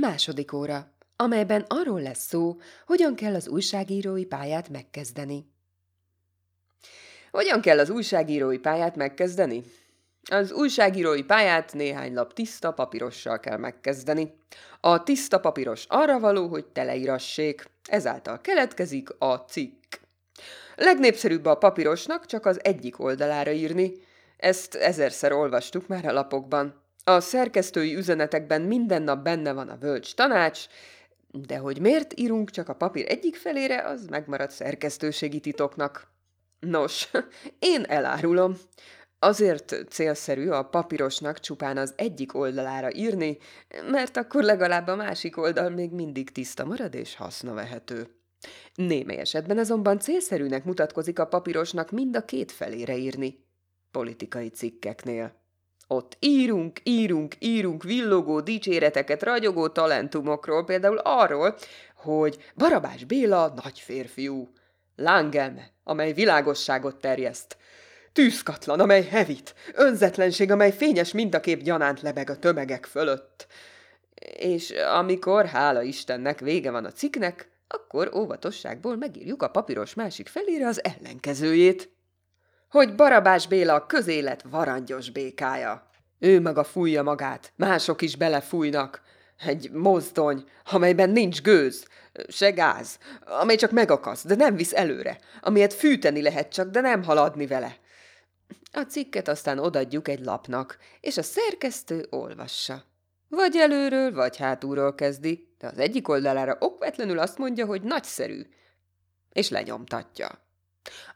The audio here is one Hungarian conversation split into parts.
Második óra, amelyben arról lesz szó, hogyan kell az újságírói pályát megkezdeni. Hogyan kell az újságírói pályát megkezdeni? Az újságírói pályát néhány lap tiszta papírossal kell megkezdeni. A tiszta papíros arra való, hogy teleírassék, ezáltal keletkezik a cikk. Legnépszerűbb a papírosnak csak az egyik oldalára írni. Ezt ezerszer olvastuk már a lapokban. A szerkesztői üzenetekben minden nap benne van a bölcs tanács, de hogy miért írunk csak a papír egyik felére, az megmaradt szerkesztőségi titoknak. Nos, én elárulom. Azért célszerű a papírosnak csupán az egyik oldalára írni, mert akkor legalább a másik oldal még mindig tiszta marad és vehető. Némely esetben azonban célszerűnek mutatkozik a papírosnak mind a két felére írni. Politikai cikkeknél. Ott írunk, írunk, írunk villogó dicséreteket, ragyogó talentumokról, például arról, hogy Barabás Béla nagy férfiú, lángelme, amely világosságot terjeszt, tűzkatlan, amely hevit, önzetlenség, amely fényes mintakép gyanánt lebeg a tömegek fölött. És amikor, hála Istennek, vége van a cikknek, akkor óvatosságból megírjuk a papíros másik felére az ellenkezőjét hogy Barabás Béla közélet varangyos békája. Ő maga fújja magát, mások is belefújnak. Egy mozdony, amelyben nincs gőz, se gáz, amely csak megakasz, de nem visz előre, amilyet fűteni lehet csak, de nem haladni vele. A cikket aztán odadjuk egy lapnak, és a szerkesztő olvassa. Vagy előről, vagy hátulról kezdi, de az egyik oldalára okvetlenül azt mondja, hogy nagyszerű, és lenyomtatja.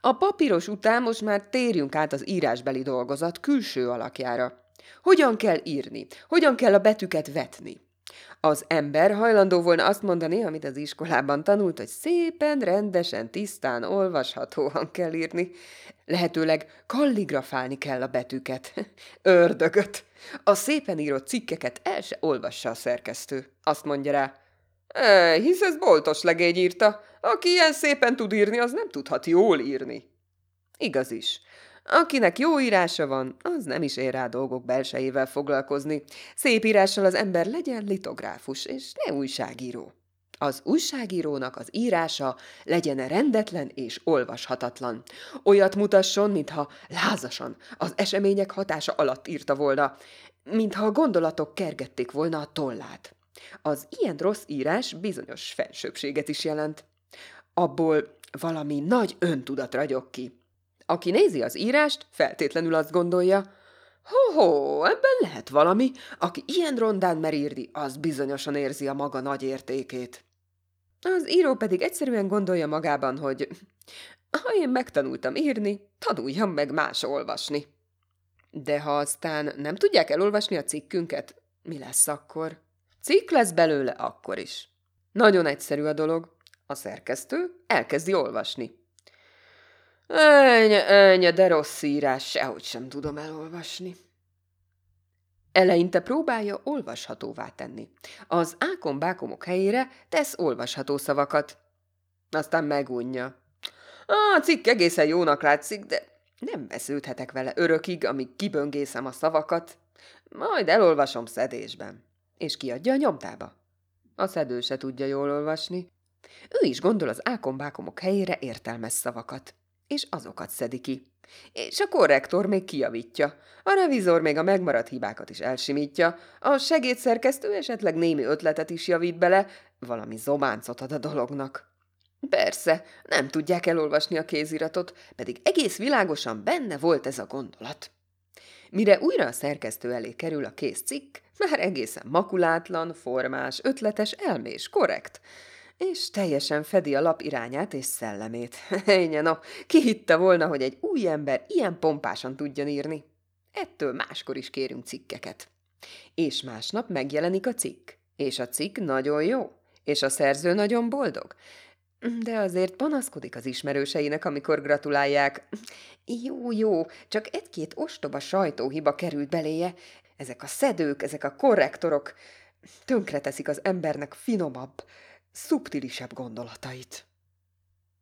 A papíros után most már térjünk át az írásbeli dolgozat külső alakjára. Hogyan kell írni? Hogyan kell a betűket vetni? Az ember hajlandó volna azt mondani, amit az iskolában tanult, hogy szépen, rendesen, tisztán, olvashatóan kell írni. Lehetőleg kalligrafálni kell a betűket. Ördögöt! A szépen írott cikkeket el se olvassa a szerkesztő. Azt mondja rá, e, hisz ez boltos legény írta, aki ilyen szépen tud írni, az nem tudhat jól írni. Igaz is. Akinek jó írása van, az nem is ér rá dolgok belsejével foglalkozni. Szép írással az ember legyen litográfus, és ne újságíró. Az újságírónak az írása legyen rendetlen és olvashatatlan. Olyat mutasson, mintha lázasan, az események hatása alatt írta volna, mintha a gondolatok kergették volna a tollát. Az ilyen rossz írás bizonyos felsőbséget is jelent abból valami nagy öntudat ragyog ki. Aki nézi az írást, feltétlenül azt gondolja, Ho-ho, ebben lehet valami. Aki ilyen rondán mer írni, az bizonyosan érzi a maga nagy értékét. Az író pedig egyszerűen gondolja magában, hogy ha én megtanultam írni, tanuljam meg más olvasni. De ha aztán nem tudják elolvasni a cikkünket, mi lesz akkor? Cikk lesz belőle akkor is. Nagyon egyszerű a dolog. A szerkesztő elkezdi olvasni. Ennyi, ennyi, de rossz írás, sehogy sem tudom elolvasni. Eleinte próbálja olvashatóvá tenni. Az ákom-bákomok helyére tesz olvasható szavakat. Aztán megunja. A cikk egészen jónak látszik, de nem vesződhetek vele örökig, amíg kiböngészem a szavakat. Majd elolvasom szedésben. És kiadja a nyomtába. A szedő se tudja jól olvasni. Ő is gondol az ákombákomok helyére értelmes szavakat, és azokat szedi ki. És a korrektor még kijavítja, a revizor még a megmaradt hibákat is elsimítja, a segédszerkesztő esetleg némi ötletet is javít bele, valami zománcot ad a dolognak. Persze, nem tudják elolvasni a kéziratot, pedig egész világosan benne volt ez a gondolat. Mire újra a szerkesztő elé kerül a kész cikk, már egészen makulátlan, formás, ötletes, elmés, korrekt, és teljesen fedi a lap irányát és szellemét. Énye, no, ki hitte volna, hogy egy új ember ilyen pompásan tudjon írni? Ettől máskor is kérünk cikkeket. És másnap megjelenik a cikk. És a cikk nagyon jó. És a szerző nagyon boldog. De azért panaszkodik az ismerőseinek, amikor gratulálják. Jó, jó, csak egy-két ostoba sajtóhiba került beléje. Ezek a szedők, ezek a korrektorok tönkreteszik az embernek finomabb, szubtilisebb gondolatait.